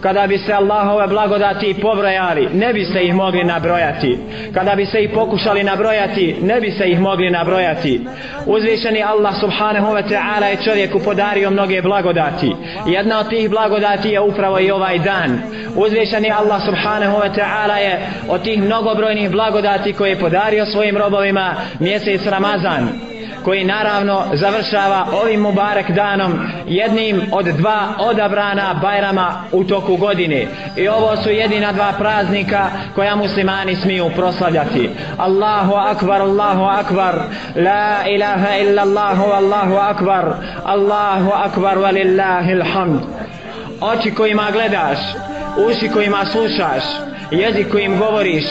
Kada bi se Allahove blagodati pobrojali, ne bi se ih mogli nabrojati. Kada bi se ih pokušali nabrojati, ne bi se ih mogli nabrojati. Uzvišeni Allah subhanahu wa ta'ala je čovjeku podario mnoge blagodati. Jedna od tih blagodati je upravo i ovaj dan. Uzvišeni Allah subhanahu wa ta'ala je od tih mnogobrojnih blagodati koje je podario svojim robovima mjesec Ramazan koji naravno završava ovim Mubarek danom jednim od dva odabrana bajrama u toku godine. I ovo su jedina dva praznika koja muslimani smiju proslavljati. Allahu akbar, Allahu akbar, la ilaha illa Allahu, Allahu akbar, Allahu akbar, walillahi alhamd. Oči kojima gledaš, uši kojima slušaš, jezik kojim govoriš,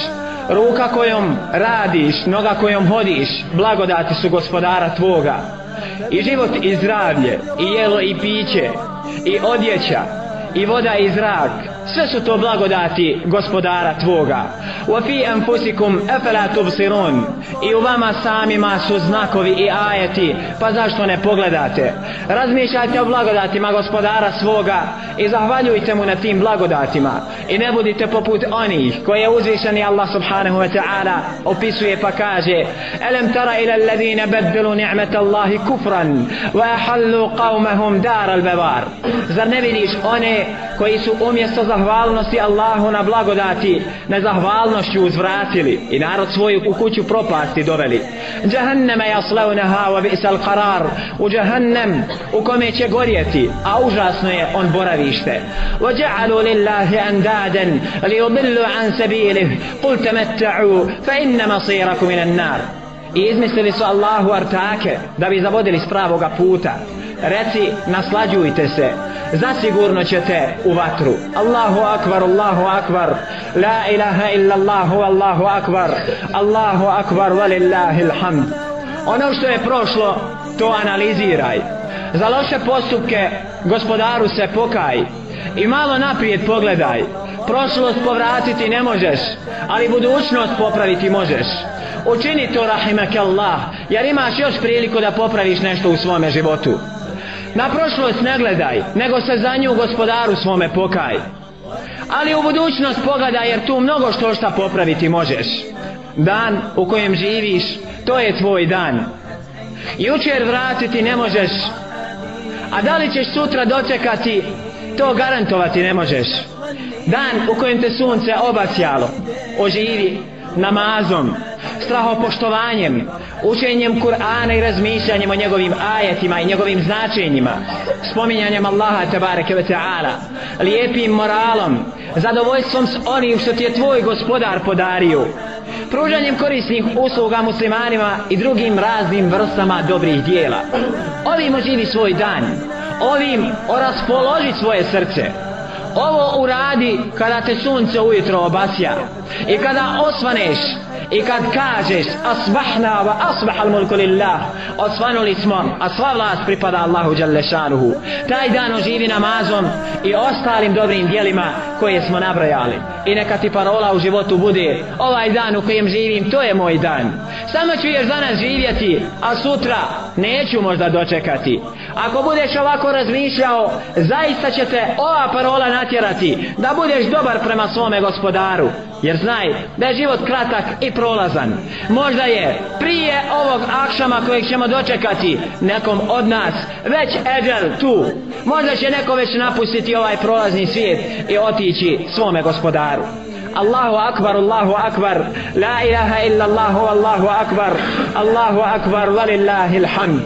ruka kojom radiš, noga kojom hodiš, blagodati su gospodara tvoga. I život i zdravlje, i jelo i piće, i odjeća, i voda i zrak, sve su to blagodati gospodara tvoga. Wa fi anfusikum afala tubsirun. I u vama samima su znakovi i ajeti, pa zašto ne pogledate? Razmišljajte o blagodatima gospodara svoga i zahvaljujte mu na tim blagodatima. I ne budite poput onih koje je uzvišeni Allah subhanahu wa ta'ala opisuje pa kaže Elem tara ila alladine baddalu ni'mat Allahi kufran wa ahallu qawmahum dar al-bavar. Zar ne vidiš one koji su umjesto zahvalnosti Allahu na blagodati nezahvalnošću uzvratili i narod svoju u kuću propasti doveli. Jahannama yaslawnaha wa bi'sal qarar. U jahannam u kome će gorjeti, a užasno je on boravište. Wa ja'alu lillahi andadan li yudillu an sabilihi. Qul tamatta'u fa inna masirakum ila an-nar. I izmislili su Allahu artake da bi zavodili s pravoga puta. Reci, naslađujte se, zasigurno ćete u vatru. Allahu akbar, Allahu akbar, la ilaha illa Allahu, Allahu akbar, Allahu akbar, walillahil hamd. Ono što je prošlo, to analiziraj. Za loše postupke gospodaru se pokaj i malo naprijed pogledaj. Prošlost povratiti ne možeš, ali budućnost popraviti možeš. Učini to rahimak Allah, jer imaš još priliku da popraviš nešto u svome životu. Na prošlost ne gledaj, nego se za nju gospodaru svome pokaj. Ali u budućnost pogledaj jer tu mnogo što šta popraviti možeš. Dan u kojem živiš, to je tvoj dan. Jučer vratiti ne možeš, a da li ćeš sutra dočekati, to garantovati ne možeš. Dan u kojem te sunce obasjalo, oživi namazom, strahopoštovanjem, učenjem Kur'ana i razmišljanjem o njegovim ajetima i njegovim značenjima, spominjanjem Allaha tabareke ve ta'ala, lijepim moralom, zadovoljstvom s onim što ti je tvoj gospodar podario, pružanjem korisnih usluga muslimanima i drugim raznim vrstama dobrih dijela. Ovim oživi svoj dan, ovim oraspoloži svoje srce, ovo uradi kada te sunce ujutro obasja i kada osvaneš I kad kažeš asbahna wa asbah al mulku lillah, osvanuli smo, a sva vlast pripada Allahu dželle šanuhu. Taj dan oživi namazom i ostalim dobrim djelima koje smo nabrajali. I neka ti parola u životu bude, ovaj dan u kojem živim, to je moj dan. Samo ću još danas živjeti, a sutra neću možda dočekati. Ako budeš ovako razmišljao, zaista će te ova parola natjerati da budeš dobar prema svome gospodaru. Jer znaj da je život kratak i prolazan. Možda je prije ovog akšama kojeg ćemo dočekati nekom od nas već eđel tu. Možda će neko već napustiti ovaj prolazni svijet i otići svome gospodaru. Allahu akbar, Allahu akbar, la ilaha illa Allahu, Allahu akbar, Allahu akbar, walillahi alhamd.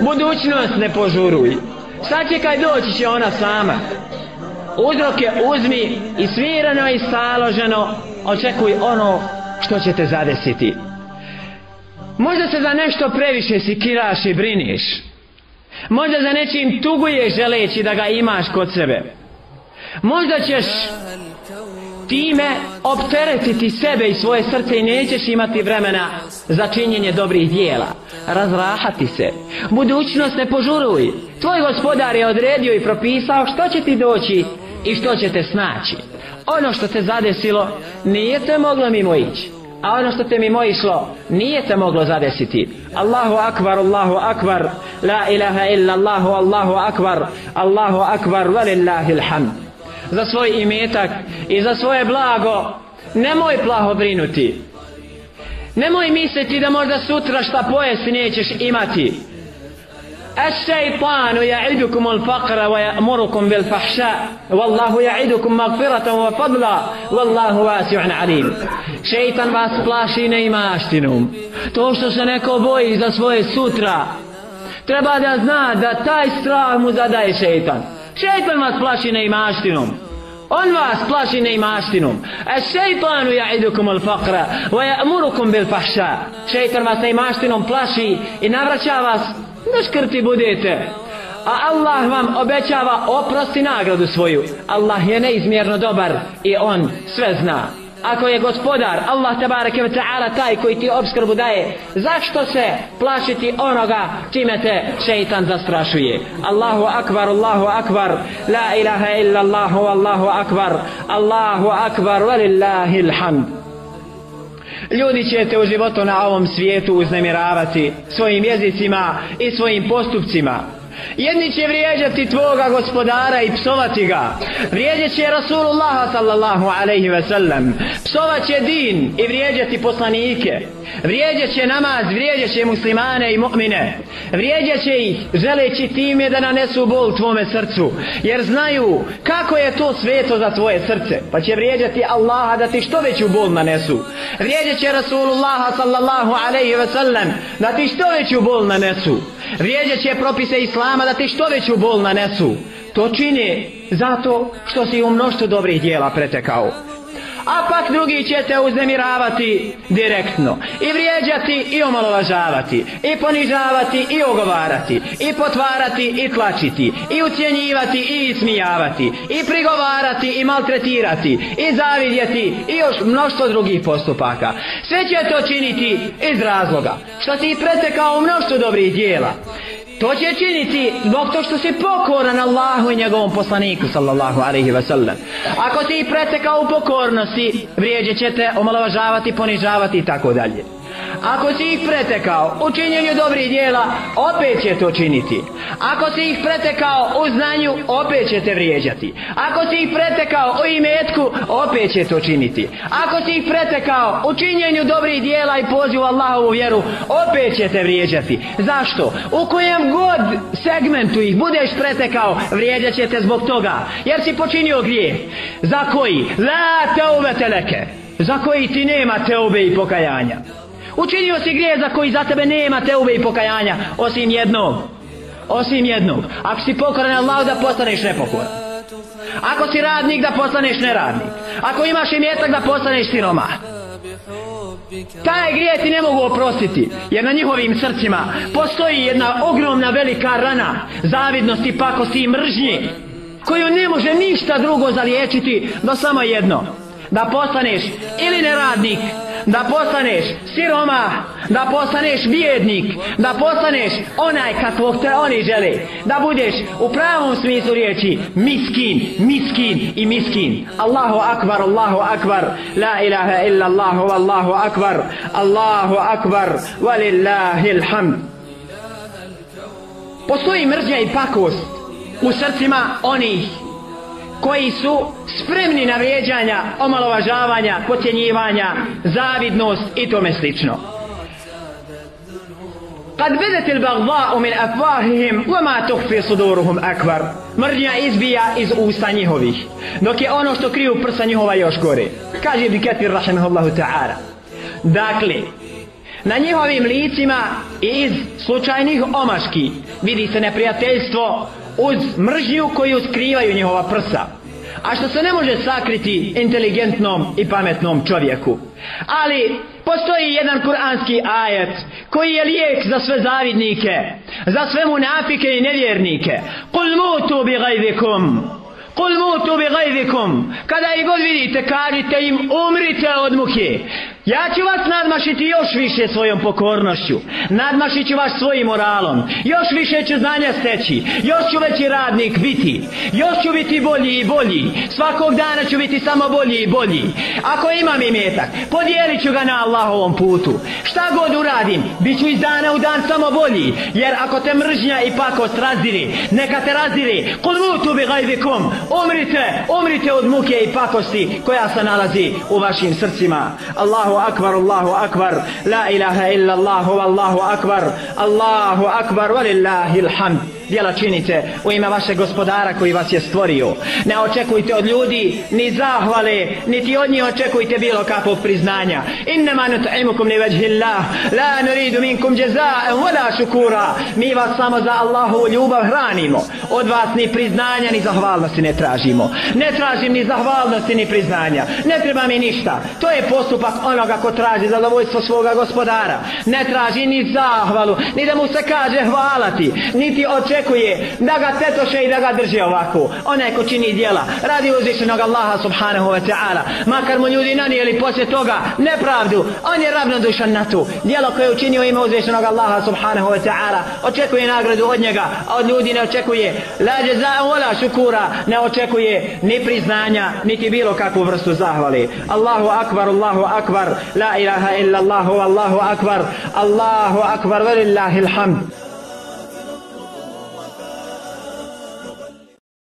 Budućnost ne požuruj. Sačekaj će doći će ona sama. Uzroke uzmi i svirano i staloženo očekuj ono što će te zadesiti. Možda se za nešto previše sikiraš i briniš. Možda za nečim tuguješ želeći da ga imaš kod sebe. Možda ćeš time opteretiti sebe i svoje srce i nećeš imati vremena za činjenje dobrih dijela. Razrahati se. Budućnost ne požuruj. Tvoj gospodar je odredio i propisao što će ti doći i što će te snaći. Ono što te zadesilo nije te moglo mimo ići a ono što te mimo išlo nije te moglo zadesiti. Allahu akbar, Allahu akbar la ilaha illa Allahu, Allahu akbar Allahu akbar, valillahi alhamd. Za svoj imetak i za svoje blago nemoj plaho brinuti. Nemoj misliti da možda sutra šta pojesti nećeš imati. الشيطان يعدكم الفقر ويأمركم بالفحشاء والله يعدكم مغفرة وفضلا والله واسع عليم شيطان vas plaši neimaštinom to što se neko boji za svoje sutra treba da zna da taj strah mu zadaje šeitan šeitan vas plaši neimaštinom On vas plaši neimaštinom. A šeitanu ja'idukum al faqra wa ya'murukum bil fahša. Šeitan vas neimaštinom plaši i navraća vas neškrti budete. A Allah vam obećava oprosti nagradu svoju. Allah je neizmjerno dobar i on sve zna. Ako je gospodar, Allah tabareke ve ta'ala taj koji ti obskrbu daje, zašto se plašiti onoga čime te šeitan zastrašuje? Allahu akbar, Allahu akbar, la ilaha illa Allahu, Allahu akbar, Allahu akbar, walillahi alhamd. Ljudi ćete u životu na ovom svijetu uznemiravati svojim jezicima i svojim postupcima. Jedni će vrijeđati tvoga gospodara i psovati ga. Vrijeđat će Rasulullah sallallahu alaihi ve sellem. Psovat će din i vrijeđati poslanike. Vrijeđat će namaz, vrijeđat će muslimane i mu'mine. Vrijeđat će ih želeći time da nanesu bol tvome srcu. Jer znaju kako je to sveto za tvoje srce. Pa će vrijeđati Allaha da ti što veću bol nanesu. Vrijeđat će Rasulullah sallallahu alaihi ve sellem da ti što veću bol nanesu. Vrijeđat će propise Islama da ti što veću bol nanesu. To čini zato što si u mnoštvo dobrih dijela pretekao. A pak drugi će te uznemiravati direktno i vrijeđati i omalovažavati i ponižavati i ogovarati i potvarati i tlačiti i ucijenjivati i ismijavati i prigovarati i maltretirati i zavidjeti i još mnoštvo drugih postupaka. Sve će to činiti iz razloga što si pretekao mnoštvo dobrih dijela. To će činiti zbog to što si pokoran Allahu i njegovom poslaniku sallallahu alaihi wa sallam. Ako si pretekao u pokornosti, vrijeđe ćete omalovažavati, ponižavati i tako dalje. Ako si ih pretekao u činjenju dobrih dijela, opet će to činiti. Ako si ih pretekao u znanju, opet će te vrijeđati. Ako si ih pretekao u imetku, opet će to činiti. Ako si ih pretekao u činjenju dobrih dijela i pozivu Allahovu vjeru, opet će te vrijeđati. Zašto? U kojem god segmentu ih budeš pretekao, vrijeđat će te zbog toga. Jer si počinio grije. Za koji? La te ove teleke. Za koji ti nema teube i pokajanja. Učinio si grije za koji za tebe nema teube i pokajanja, osim jednog. Osim jednog. Ako si pokoran Allah da postaneš nepokoran. Ako si radnik da postaneš neradnik. Ako imaš imetak da postaneš siroma. Taj grije ti ne mogu oprostiti, jer na njihovim srcima postoji jedna ogromna velika rana zavidnosti, pakosti i mržnje, koju ne može ništa drugo zaliječiti, do samo jedno. Da postaneš ili neradnik, da postaneš siroma, da postaneš bijednik, da postaneš onaj kakvog te oni žele, da budeš u pravom smislu riječi miskin, miskin i miskin. Allahu akbar, Allahu akbar, la ilaha illa Allahu, Allahu akbar, Allahu akbar, walillahi alhamd. Postoji mržnja i pakost u srcima onih koji su spremni na vrijeđanja, omalovažavanja, potjenjivanja, zavidnost i tome slično. Kad bedet il bagda'u min afvahihim, vama tuhfi suduruhum akvar. Mržnja izbija iz usta njihovih, dok je ono što kriju prsa njihova još gore. Kaže bi Ketir rahimahullahu ta'ala. Dakle, na njihovim licima iz slučajnih omaški vidi se neprijateljstvo uz mržnju koju skrivaju njihova prsa. A što se ne može sakriti inteligentnom i pametnom čovjeku. Ali postoji jedan kuranski ajet koji je lijek za sve zavidnike, za sve munafike i nevjernike. Kul mutu bi gajvikum. Kul mutu bi gajvikum. Kada ih god vidite, kažite im umrite od muke. Ja ću vas nadmašiti još više svojom pokornošću. Nadmašit ću vas svojim moralom. Još više ću znanja steći. Još ću veći radnik biti. Još ću biti bolji i bolji. Svakog dana ću biti samo bolji i bolji. Ako imam imetak, podijelit ću ga na Allahovom putu. Šta god uradim, bit ću iz dana u dan samo bolji. Jer ako te mržnja i pakost razdiri, neka te razdiri. Kul mutu bi gajbikum. Umrite, umrite od muke i pakosti koja se nalazi u vašim srcima. Allahu akbar, Allahu akbar. La ilaha illa Allahu, Allahu akbar. Allahu akbar, walillahi alhamd djela činite u ime vašeg gospodara koji vas je stvorio. Ne očekujte od ljudi ni zahvale, niti od njih očekujte bilo kakvog priznanja. Innama nut'imukum li vajhillah, la nuridu minkum jaza'an wala shukura. Mi vas samo za Allahu ljubav hranimo. Od vas ni priznanja ni zahvalnosti ne tražimo. Ne tražim ni zahvalnosti ni priznanja. Ne treba mi ništa. To je postupak onoga ko traži zadovoljstvo svoga gospodara. Ne traži ni zahvalu, ni da mu se kaže hvalati, niti očekujte očekuje da ga tetoše i da ga drže ovako. Onaj ko čini dijela, radi uzvišenog Allaha subhanahu wa ta'ala. Makar mu ljudi nanijeli poslije toga nepravdu, on je ravnodušan na tu. Dijelo koje je učinio ime uzvišenog Allaha subhanahu wa ta'ala, očekuje nagradu od njega, a od ljudi ne očekuje la za wala šukura, ne očekuje ni priznanja, niti bilo kakvu vrstu zahvali. Allahu akbar, Allahu akbar, la ilaha illa Allahu, Allahu akbar, Allahu akbar, velillahi alhamd.